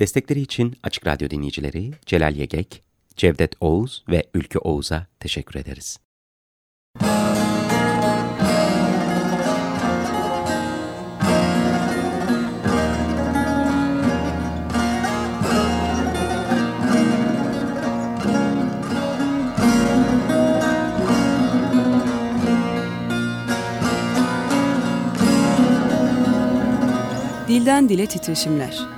Destekleri için Açık Radyo dinleyicileri Celal Yegek, Cevdet Oğuz ve Ülkü Oğuz'a teşekkür ederiz. Dilden Dile Titreşimler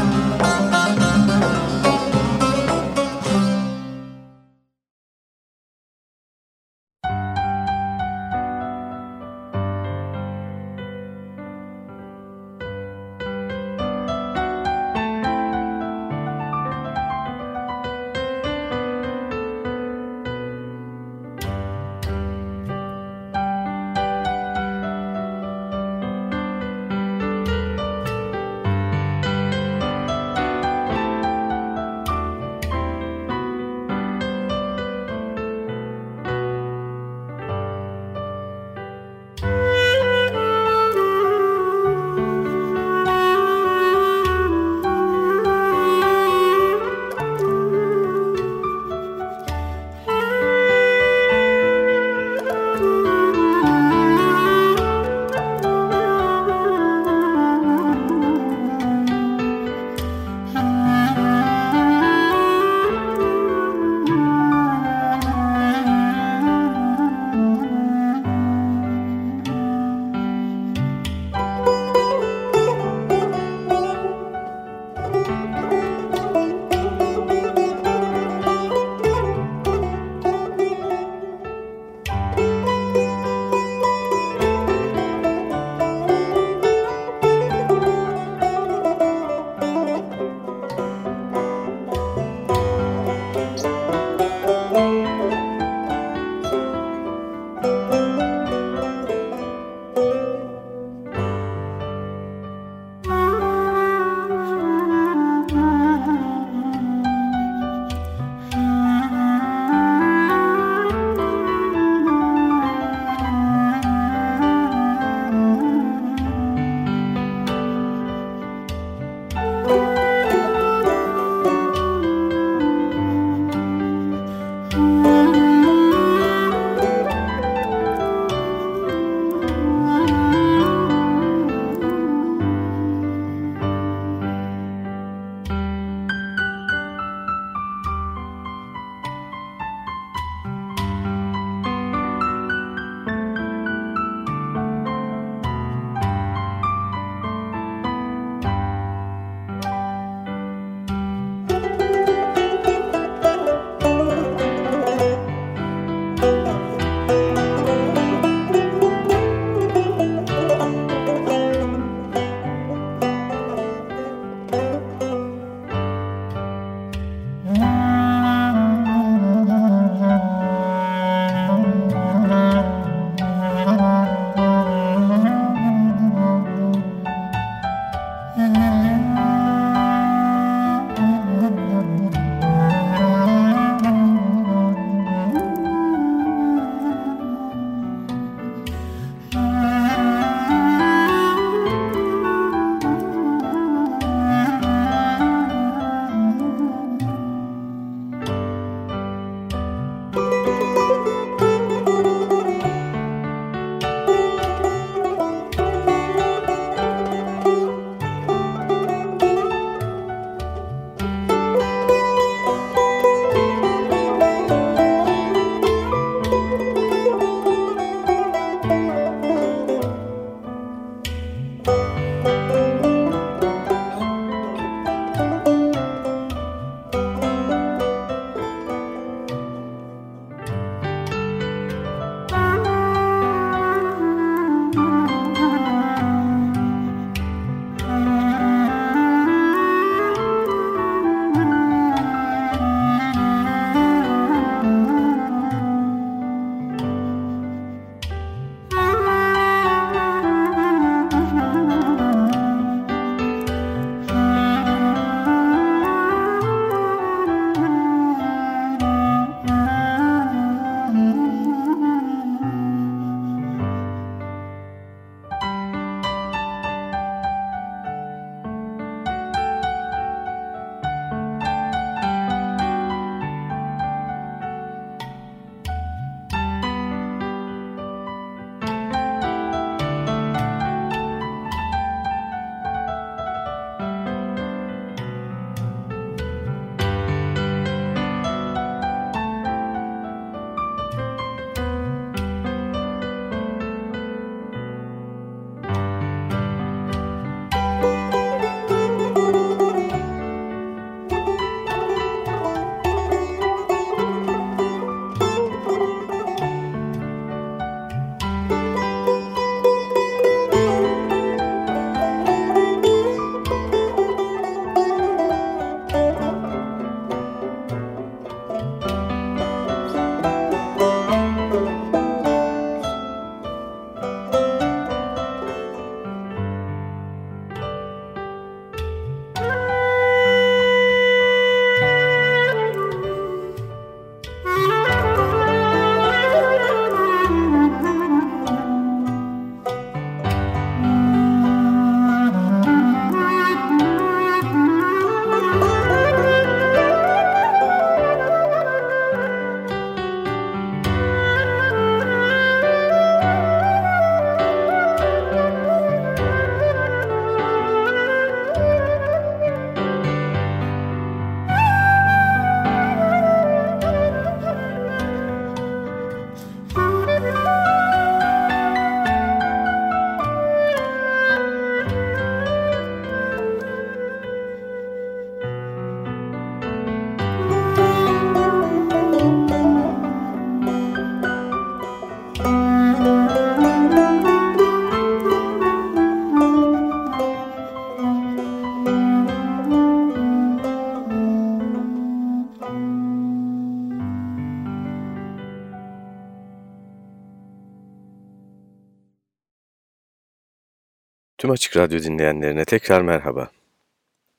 Tüm Açık Radyo dinleyenlerine tekrar merhaba.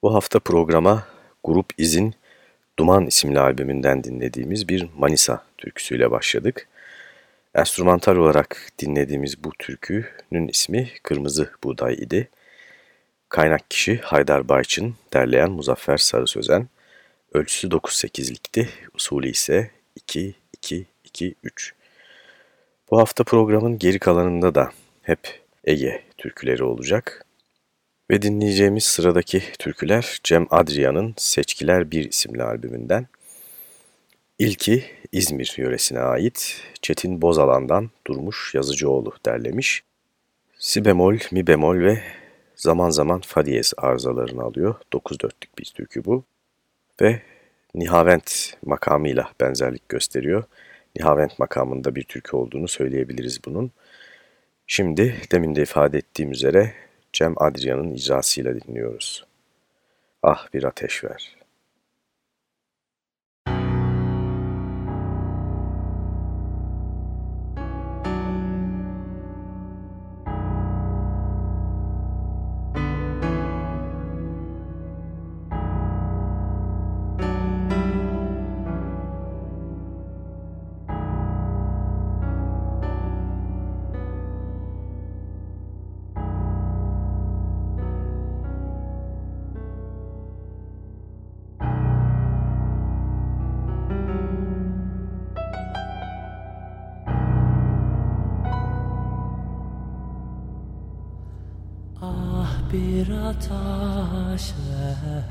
Bu hafta programa Grup İz'in Duman isimli albümünden dinlediğimiz bir Manisa türküsüyle başladık. Enstrümantal olarak dinlediğimiz bu türkünün ismi Kırmızı Buğday idi. Kaynak kişi Haydar Bayçın, derleyen Muzaffer Sarı Sözen. Ölçüsü 9-8'likti, usulü ise 2-2-2-3. Bu hafta programın geri kalanında da hep Ege türküleri olacak. Ve dinleyeceğimiz sıradaki türküler Cem Adrian'ın Seçkiler 1 isimli albümünden. İlki İzmir yöresine ait Çetin Bozalan'dan Durmuş Yazıcıoğlu derlemiş. Si bemol, mi bemol ve zaman zaman fa diyez arızalarını alıyor. 9 dörtlük bir türkü bu. Ve Nihavent makamıyla benzerlik gösteriyor. Nihavent makamında bir türkü olduğunu söyleyebiliriz bunun. Şimdi demin de ifade ettiğim üzere Cem Adrian'ın icrasıyla dinliyoruz. Ah bir ateş ver.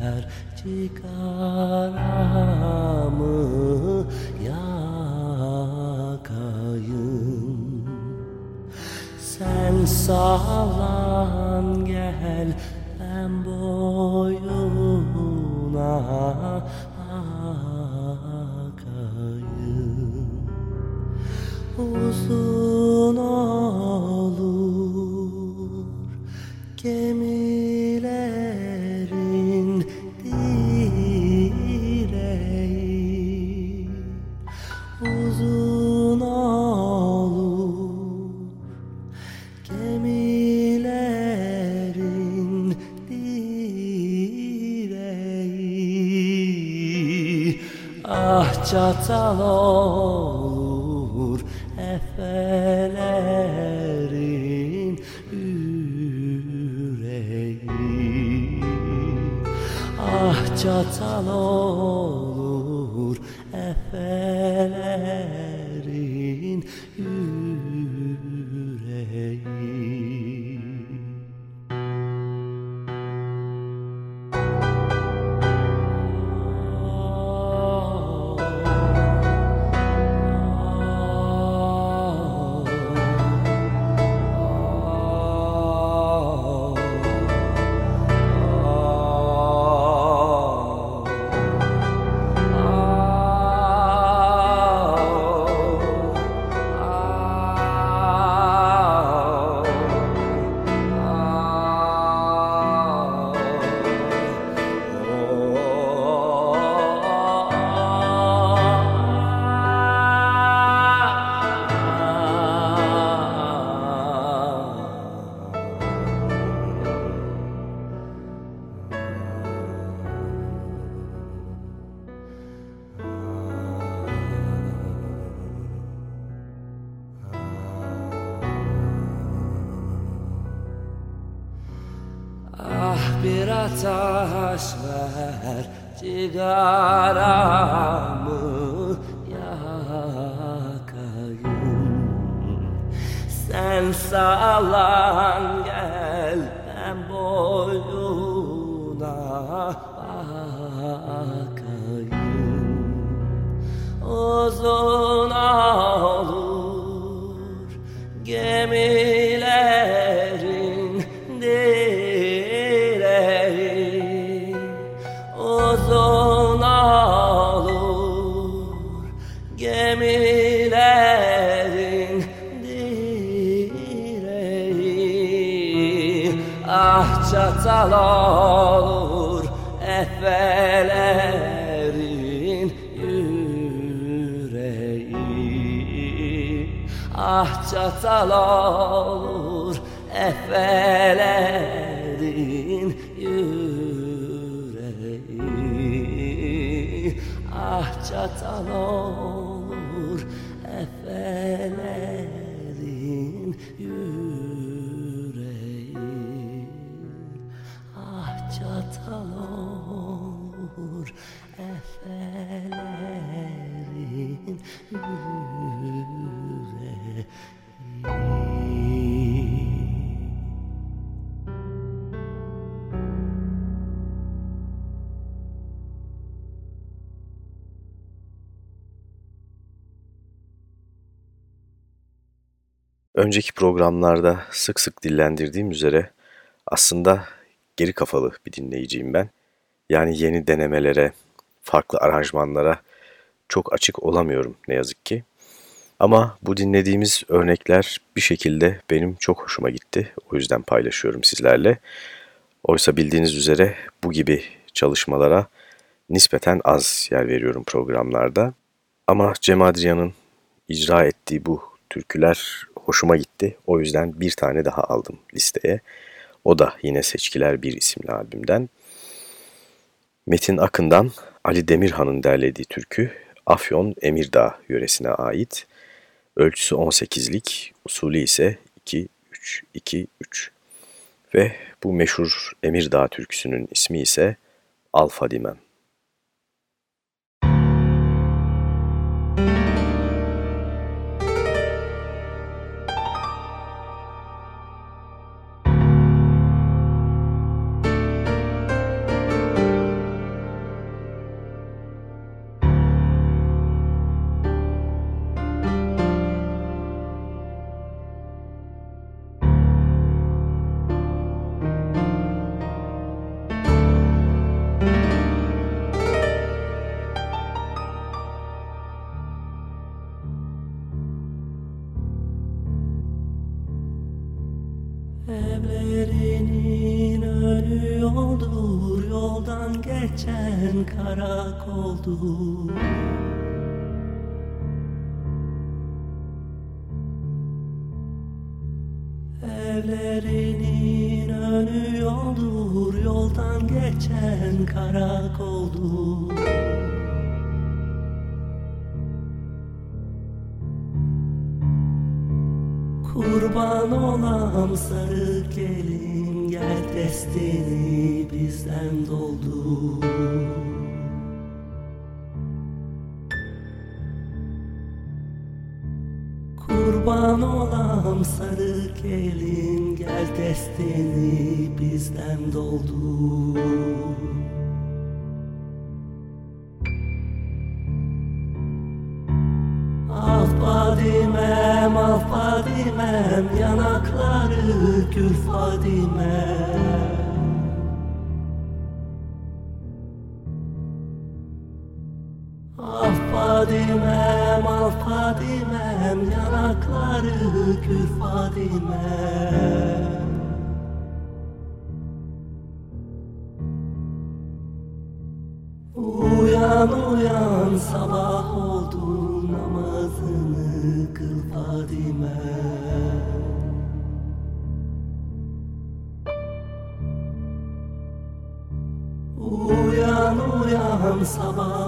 Ver cigaramı yakayım. Sen sağlan gel Uzun olur gemilerin direği. Ah çatal olur efelerin yüreği. Ah çatal olur Efelerin yüreği çatal olur Efelerin yüreği. Ah çatal olur Efelerin yüreği Önceki programlarda sık sık dillendirdiğim üzere aslında geri kafalı bir dinleyiciyim ben. Yani yeni denemelere, farklı aranjmanlara çok açık olamıyorum ne yazık ki. Ama bu dinlediğimiz örnekler bir şekilde benim çok hoşuma gitti. O yüzden paylaşıyorum sizlerle. Oysa bildiğiniz üzere bu gibi çalışmalara nispeten az yer veriyorum programlarda. Ama Cem Adrian'ın icra ettiği bu türküler hoşuma gitti. O yüzden bir tane daha aldım listeye. O da yine Seçkiler Bir isimli albümden. Metin Akın'dan Ali Demirhan'ın derlediği türkü Afyon Emirdağ yöresine ait. Ölçüsü 18'lik, usulü ise 2-3-2-3. Ve bu meşhur Emirdağ türküsünün ismi ise Alfa Dimem. Bizden doldu. Ah Fadimem, ah Fadimem Yanakları gül Fadimem. Ah Fadimem, ah Fadimem Yanakları gül Fadimem sabah oldu namazını kıl Fadime. Uyan uyan sabah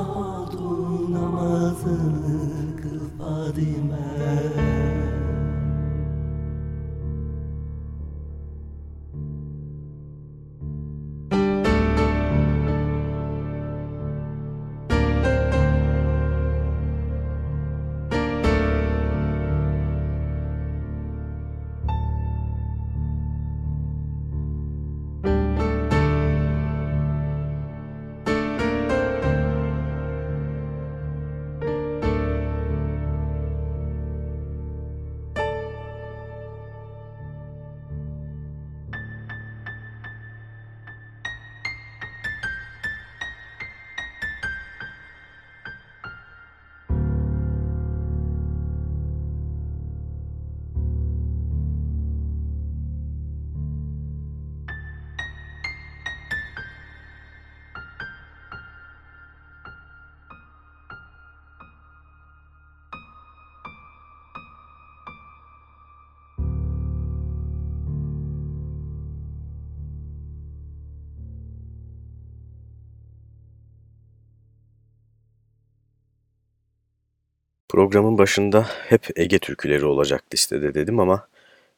Programın başında hep Ege türküleri olacak listede dedim ama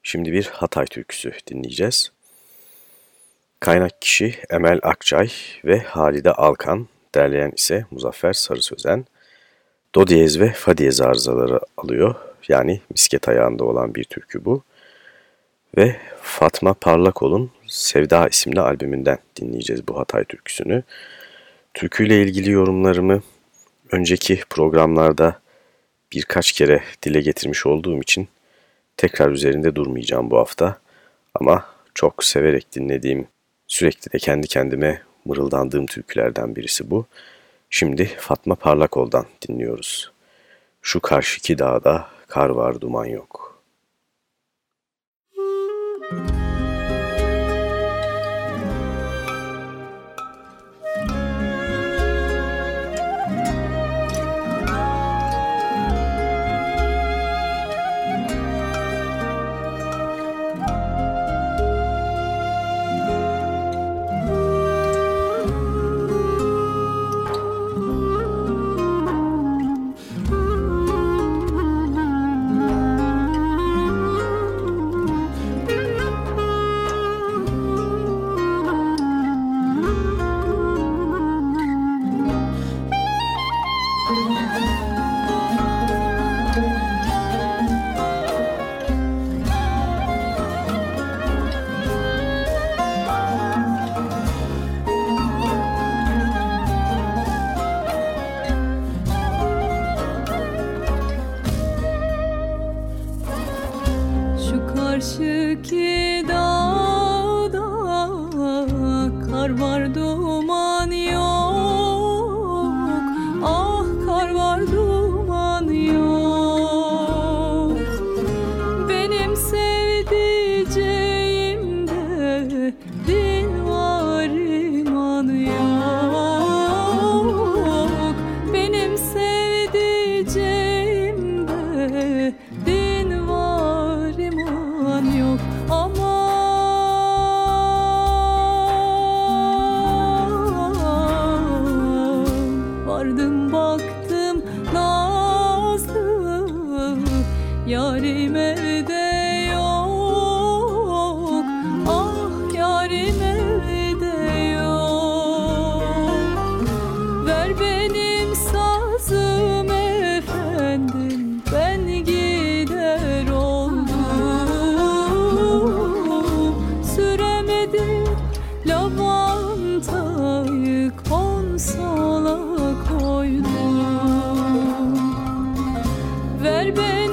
şimdi bir Hatay türküsü dinleyeceğiz. Kaynak kişi Emel Akçay ve Halide Alkan, derleyen ise Muzaffer Sarı Sözen. Do diyez ve fa diyez arızaları alıyor. Yani misket ayağında olan bir türkü bu. Ve Fatma Parlakol'un Sevda isimli albümünden dinleyeceğiz bu Hatay türküsünü. Türküyle ilgili yorumlarımı önceki programlarda birkaç kere dile getirmiş olduğum için tekrar üzerinde durmayacağım bu hafta. Ama çok severek dinlediğim, sürekli de kendi kendime mırıldandığım türkülerden birisi bu. Şimdi Fatma Parlakol'dan dinliyoruz. Şu karşıki dağda kar var duman yok. Müzik ver beni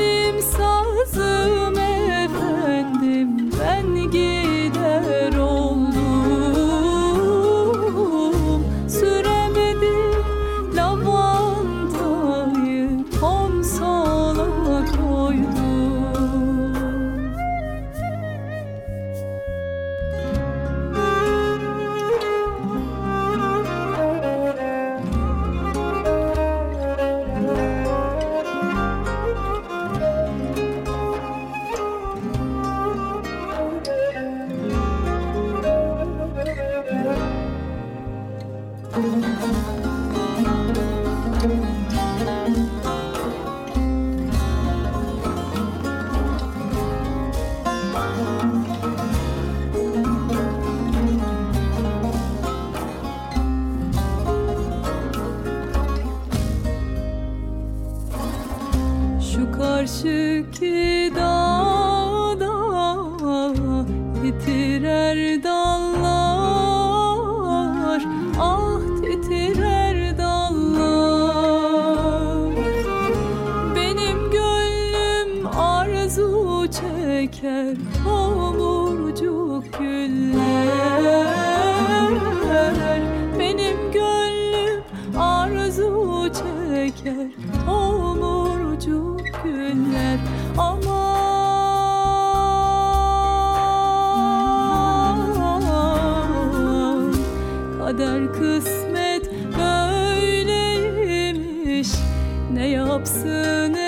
gider oldum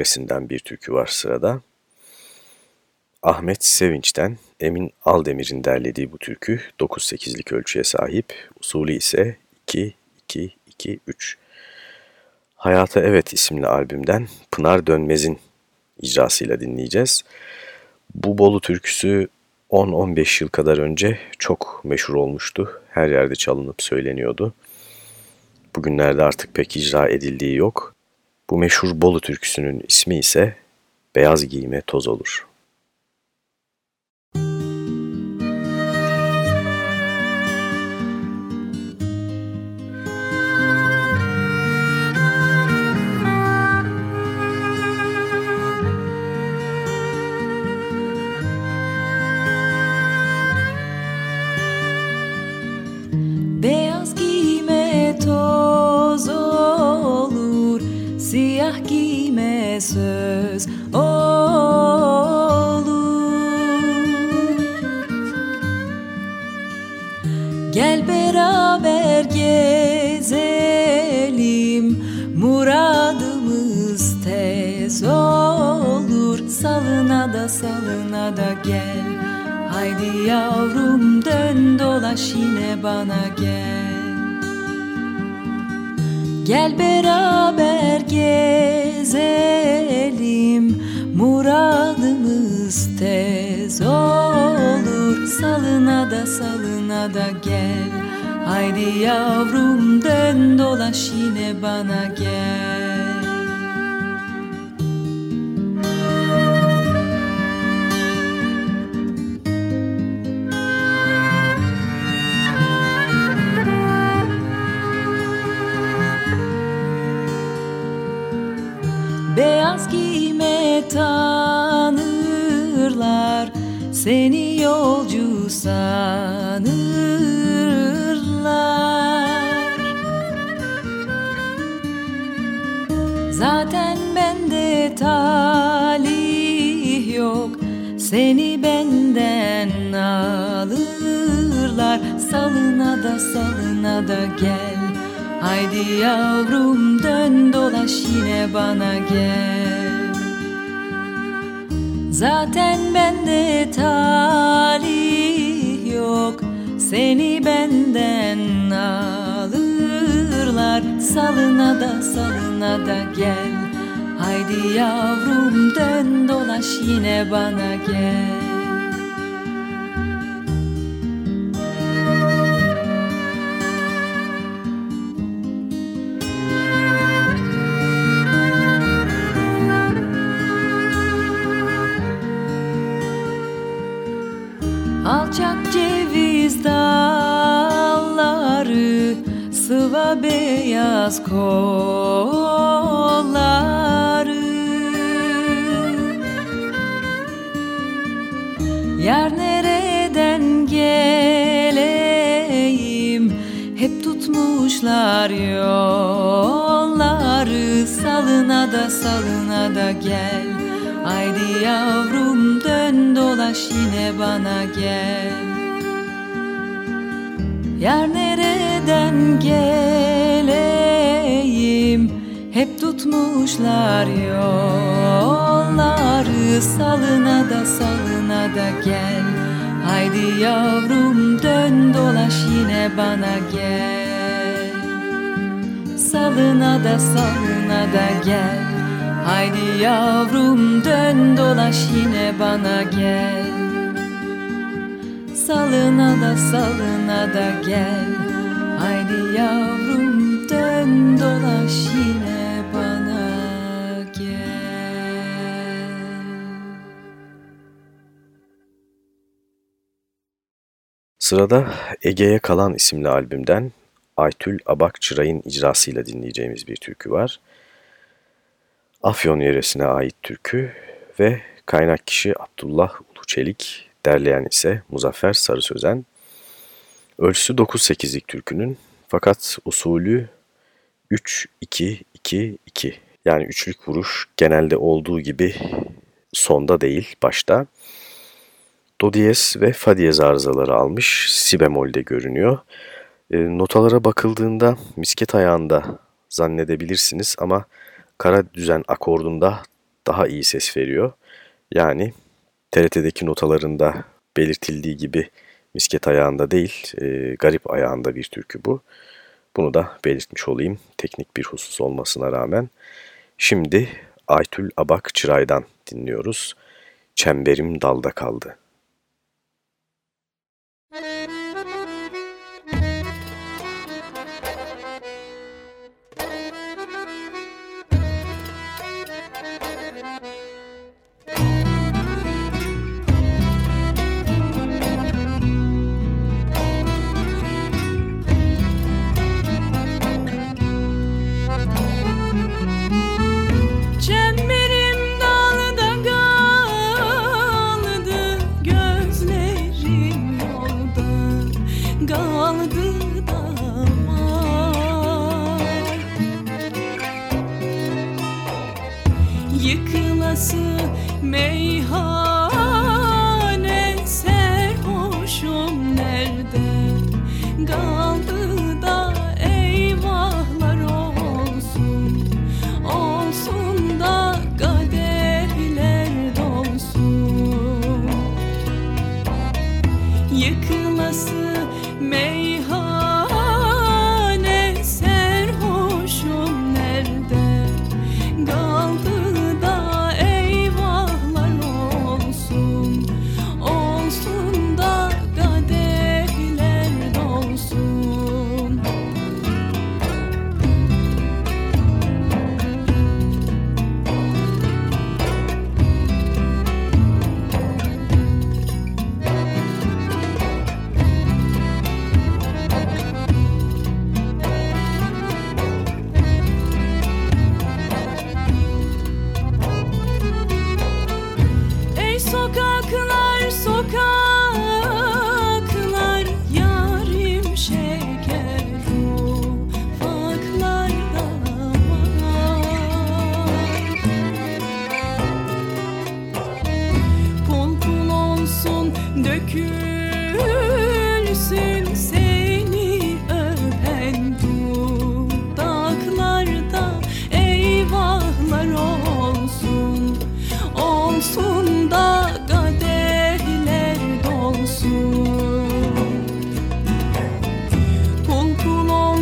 Bolu yöresinden bir türkü var sırada. Ahmet Sevinç'ten Emin Aldemir'in derlediği bu türkü 9-8'lik ölçüye sahip, usulü ise 2-2-2-3. Hayata Evet isimli albümden Pınar Dönmez'in icrasıyla dinleyeceğiz. Bu Bolu türküsü 10-15 yıl kadar önce çok meşhur olmuştu. Her yerde çalınıp söyleniyordu. Bugünlerde artık pek icra edildiği yok. Bu meşhur Bolu türküsünün ismi ise Beyaz Giyime Toz Olur. Söz olur Gel beraber gezelim Muradımız tez olur. Salına da salına da gel. Haydi yavrum dön dolaş yine bana gel. Gel beraber gezelim Muradımız tez olur. Salına da salına da gel. Haydi yavrum dön dolaş yine bana gel Seni yolcu sanırlar. Zaten bende talih yok. Seni benden alırlar. Salına da salına da gel. Haydi yavrum dön dolaş yine bana gel Zaten bende talih yok. Seni benden alırlar. Salına da salına da gel. Haydi yavrum dön dolaş yine bana gel Sıva beyaz kolları. Yar nereden geleyim? Hep tutmuşlar yolları. Salına da salına da gel. Haydi yavrum dön dolaş yine bana gel. Yar nereden geleyim? Hep tutmuşlar yolları. Salına da salına da gel. Haydi yavrum dön dolaş yine bana gel. Salına da salına da gel. Haydi yavrum dön dolaş yine bana gel. Salına da salına da gel yavrum dön dolaş yine bana gel Sırada Ege'ye Kalan isimli albümden Aytül Abakçıray'ın icrasıyla dinleyeceğimiz bir türkü var. Afyon yöresine ait türkü ve kaynak kişi Abdullah Uluçelik, derleyen ise Muzaffer Sarı Sözen. Ölçüsü 9-8'lik türkünün fakat usulü 3-2-2-2 yani üçlük vuruş genelde olduğu gibi sonda değil başta. Do diyez ve fa diyez arızaları almış si bemolde görünüyor. E, notalara bakıldığında misket ayağında zannedebilirsiniz ama kara düzen akordunda daha iyi ses veriyor. Yani TRT'deki notalarında belirtildiği gibi misket ayağında değil, e, garip ayağında bir türkü bu. Bunu da belirtmiş olayım teknik bir husus olmasına rağmen. Şimdi Aytül Abak Çıray'dan dinliyoruz. Çemberim dalda kaldı. 美好。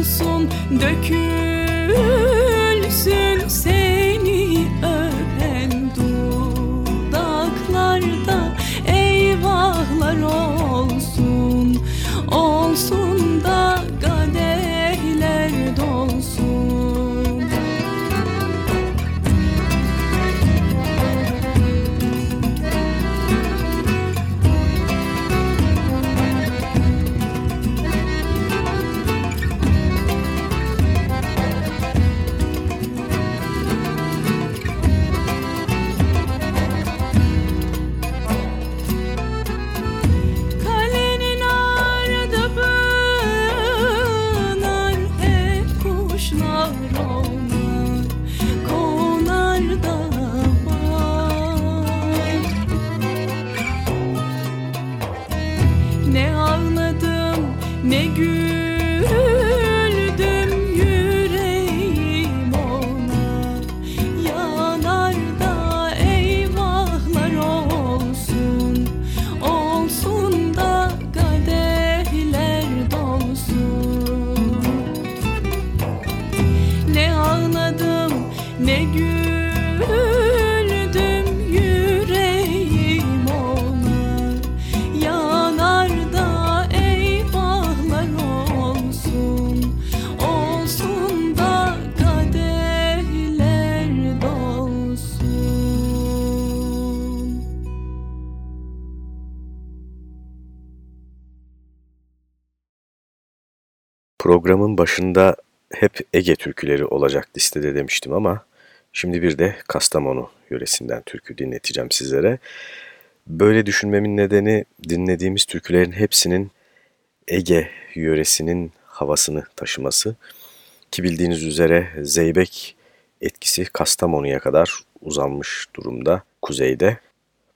olsun dökül. Programın başında hep Ege türküleri olacak listede demiştim ama şimdi bir de Kastamonu yöresinden türkü dinleteceğim sizlere. Böyle düşünmemin nedeni dinlediğimiz türkülerin hepsinin Ege yöresinin havasını taşıması. Ki bildiğiniz üzere Zeybek etkisi Kastamonu'ya kadar uzanmış durumda kuzeyde.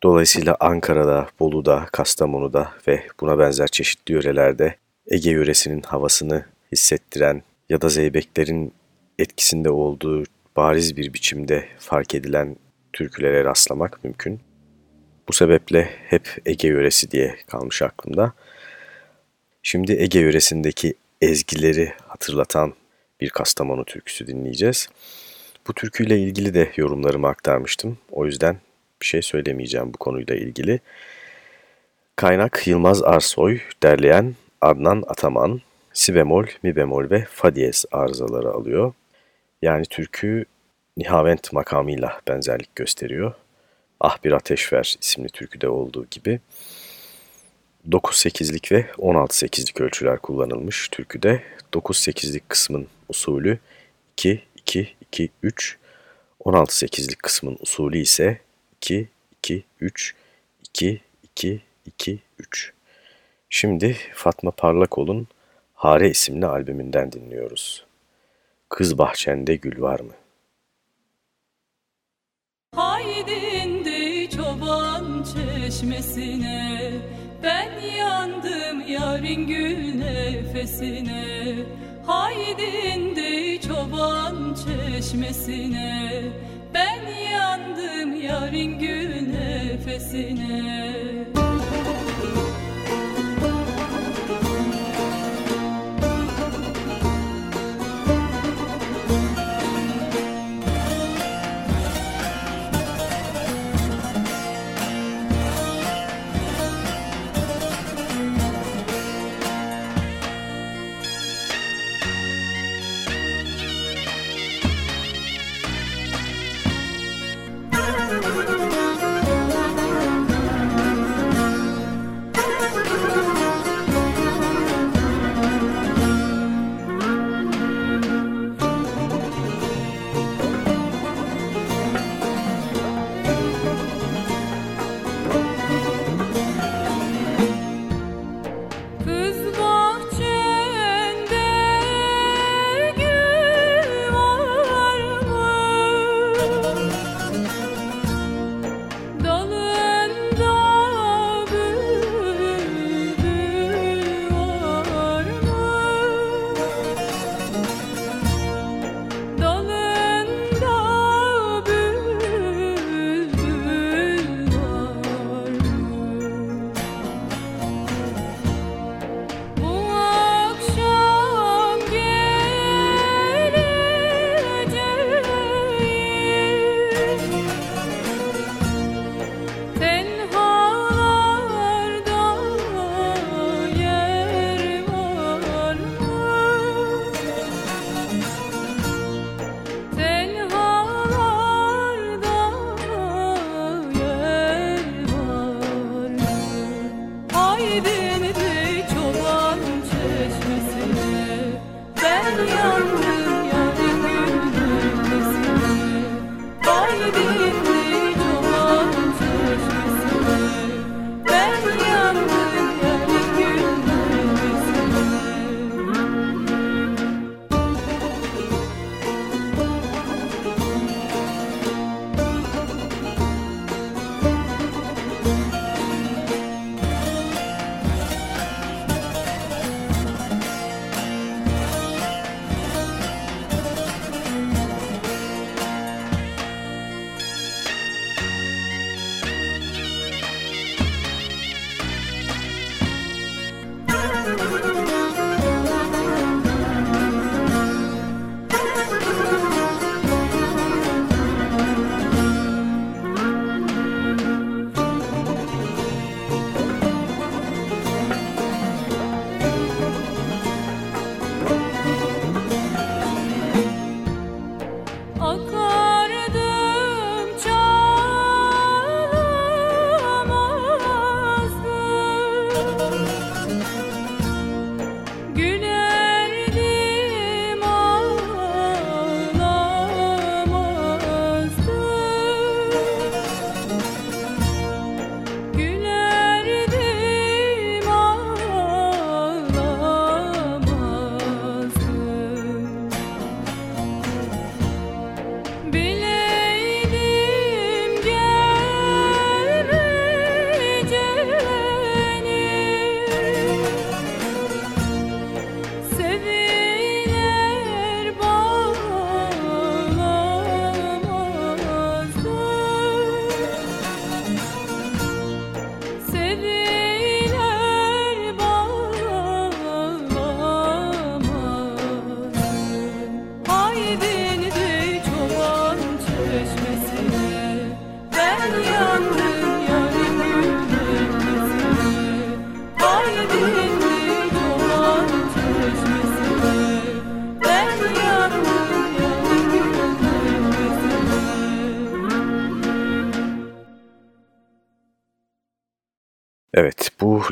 Dolayısıyla Ankara'da, Bolu'da, Kastamonu'da ve buna benzer çeşitli yörelerde Ege yöresinin havasını hissettiren ya da zeybeklerin etkisinde olduğu bariz bir biçimde fark edilen türkülere rastlamak mümkün. Bu sebeple hep Ege yöresi diye kalmış aklımda. Şimdi Ege yöresindeki ezgileri hatırlatan bir Kastamonu türküsü dinleyeceğiz. Bu türküyle ilgili de yorumlarımı aktarmıştım. O yüzden bir şey söylemeyeceğim bu konuyla ilgili. Kaynak Yılmaz Arsoy, derleyen Adnan Ataman, si bemol, mi bemol ve fa diyez arızaları alıyor. Yani türkü Nihavent makamıyla benzerlik gösteriyor. Ah Bir Ateş Ver isimli türküde olduğu gibi. 9-8'lik ve 16-8'lik ölçüler kullanılmış türküde. 9-8'lik kısmın usulü 2-2-2-3, 16-8'lik kısmın usulü ise 2-2-3-2-2-2-3. Şimdi Fatma Parlakol'un Hare isimli albümünden dinliyoruz. Kız bahçende gül var mı? Haydi indi çoban çeşmesine Ben yandım yarın gül nefesine Haydi indi çoban çeşmesine Ben yandım yarın gül nefesine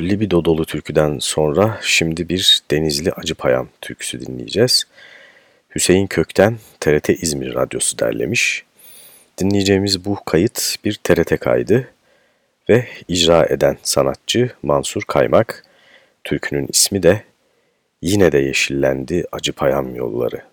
libido dolu türküden sonra şimdi bir Denizli Acıpayam türküsü dinleyeceğiz. Hüseyin Kökten TRT İzmir Radyosu derlemiş. Dinleyeceğimiz bu kayıt bir TRT kaydı ve icra eden sanatçı Mansur Kaymak. Türkünün ismi de Yine de Yeşillendi Acıpayam Yolları.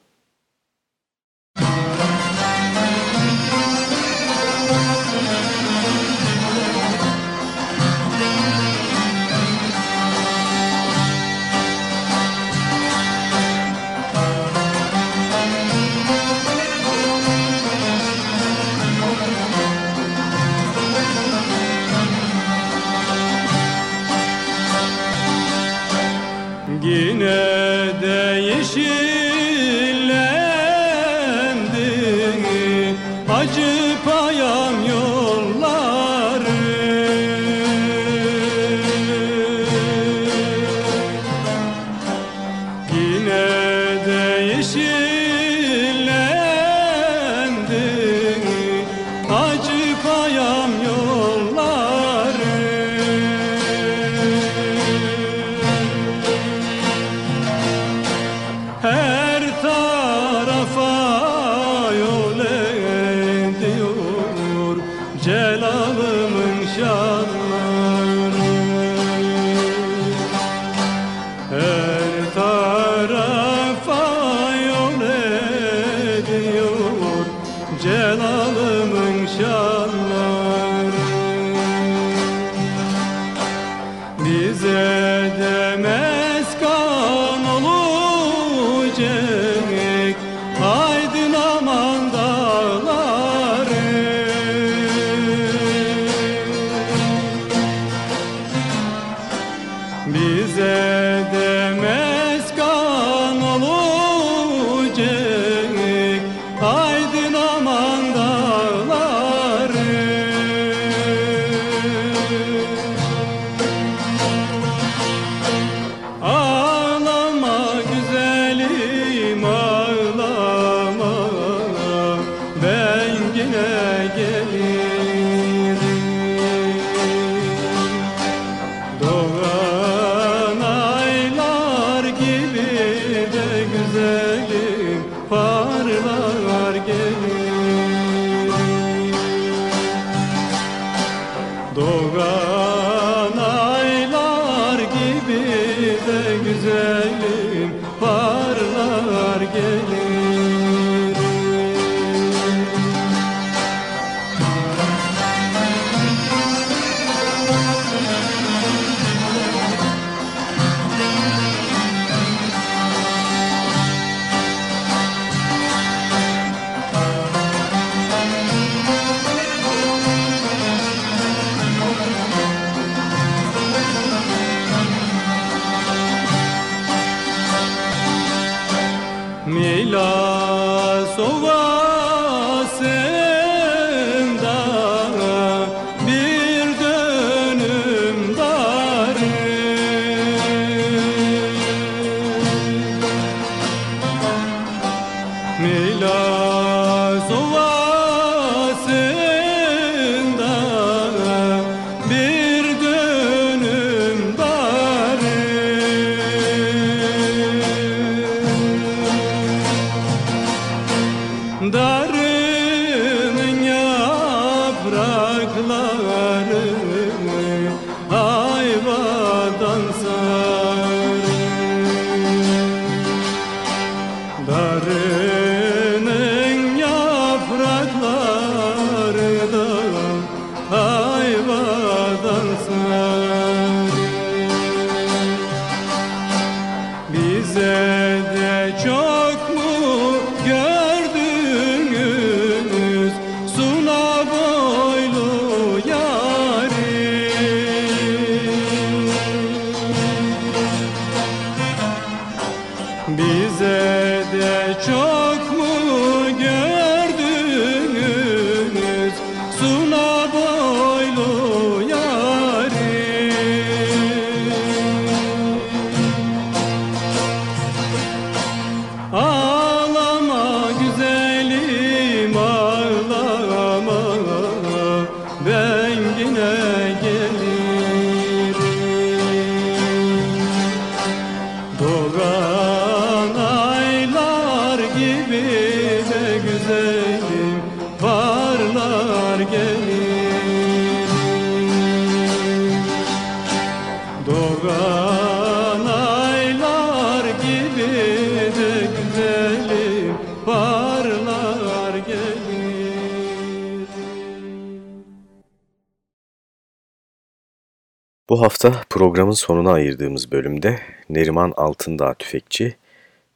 Programın sonuna ayırdığımız bölümde Neriman Altındağ Tüfekçi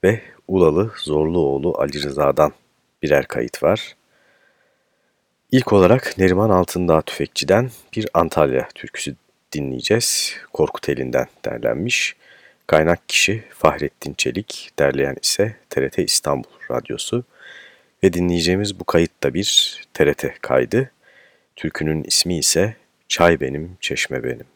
ve Ulalı Zorluoğlu Ali Rıza'dan birer kayıt var. İlk olarak Neriman Altındağ Tüfekçi'den bir Antalya türküsü dinleyeceğiz. Korkut elinden derlenmiş. Kaynak kişi Fahrettin Çelik, derleyen ise TRT İstanbul Radyosu. Ve dinleyeceğimiz bu kayıt da bir TRT kaydı. Türkünün ismi ise Çay Benim, Çeşme Benim.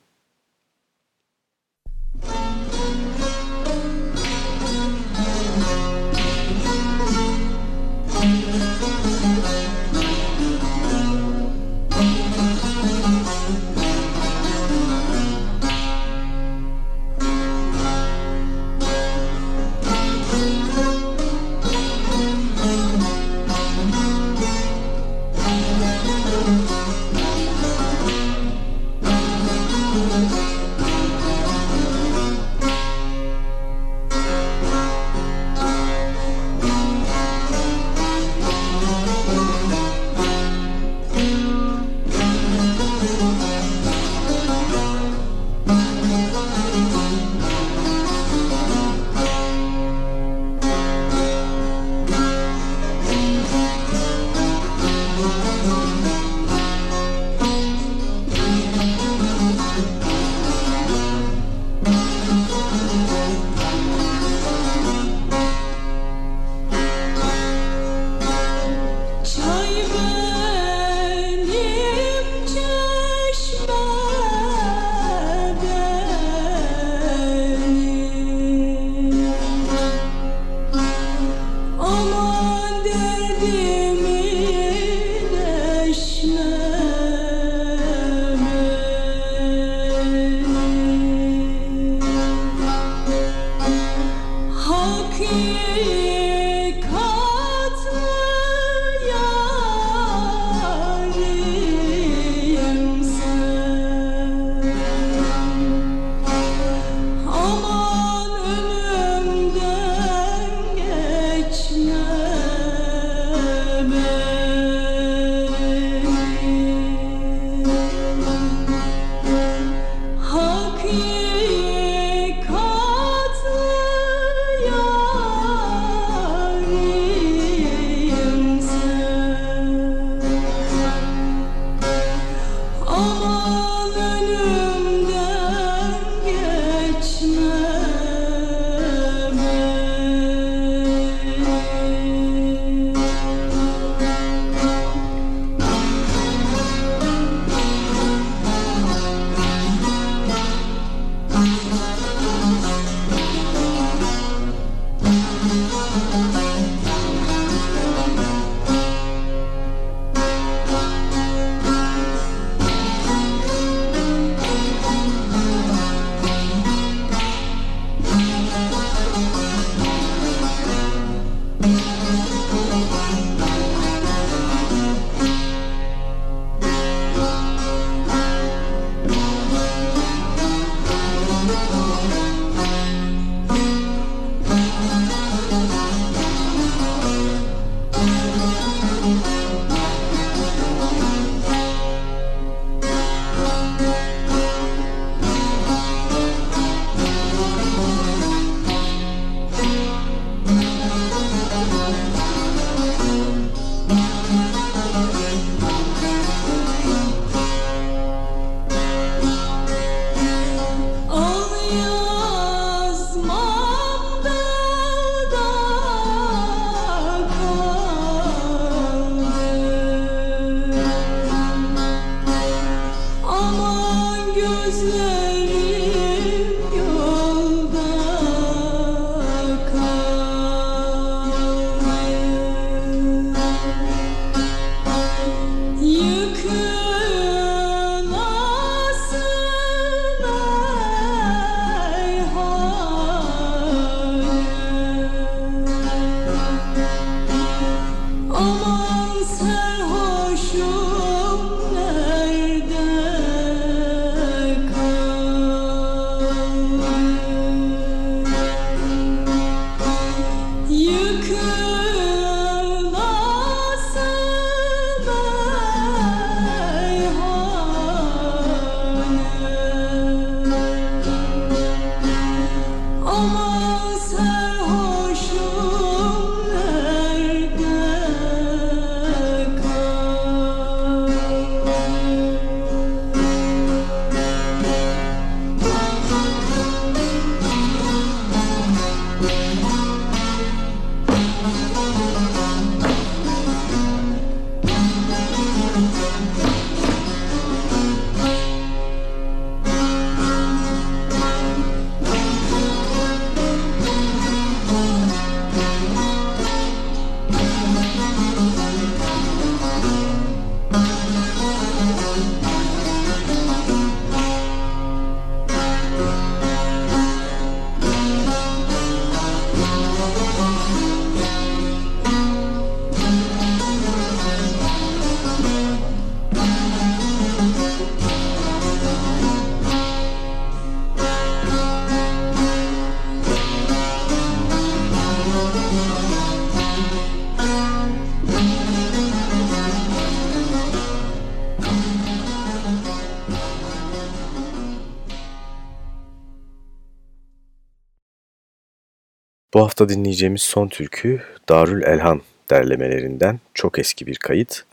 Hafta dinleyeceğimiz son türkü Darül Elhan derlemelerinden çok eski bir kayıt.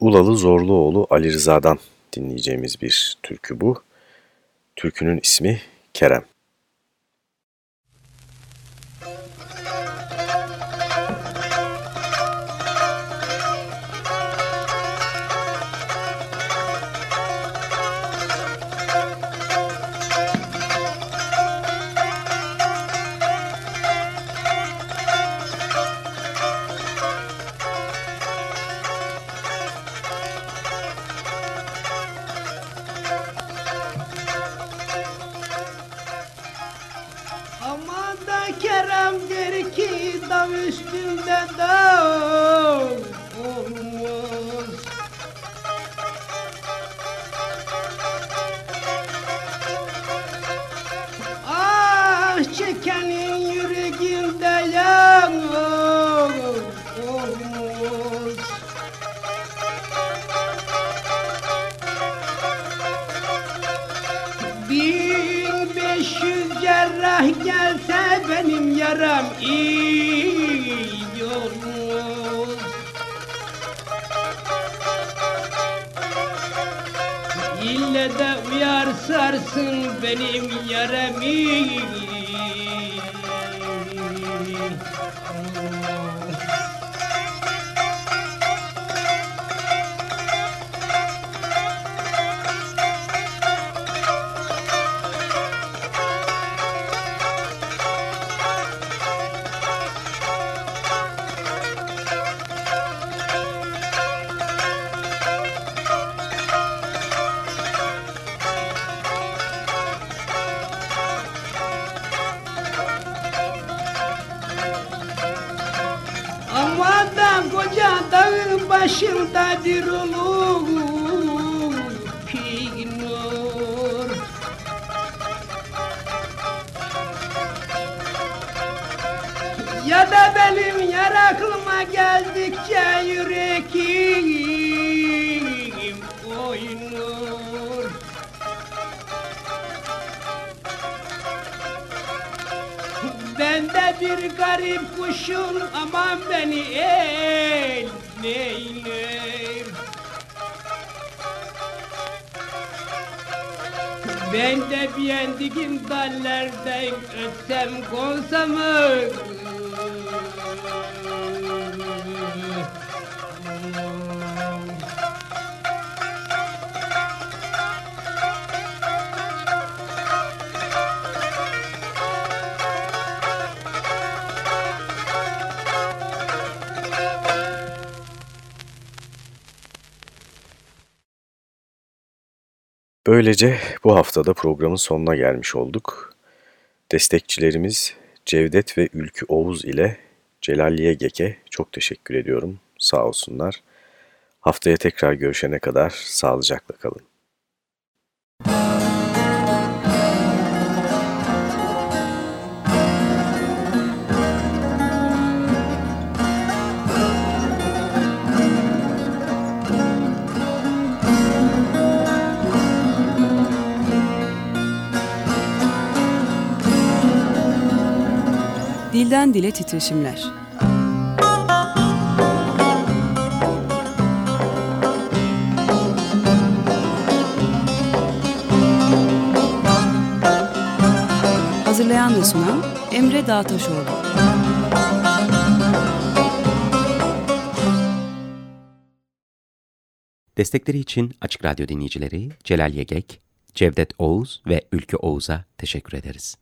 Ulalı Zorluoğlu Ali Rıza'dan dinleyeceğimiz bir türkü bu. Türkünün ismi Kerem. Kuşum aman beni el neyler Ben de beğendiğim dallerden ötsem konsamı Böylece bu haftada programın sonuna gelmiş olduk. Destekçilerimiz Cevdet ve Ülkü Oğuz ile Celaliye Gek'e çok teşekkür ediyorum. Sağ olsunlar. Haftaya tekrar görüşene kadar sağlıcakla kalın. Dilden dile titreşimler. Hazırlayan ve sunan Emre Dağtaşoğlu. Destekleri için Açık Radyo dinleyicileri Celal Yegek, Cevdet Oğuz ve Ülkü Oğuz'a teşekkür ederiz.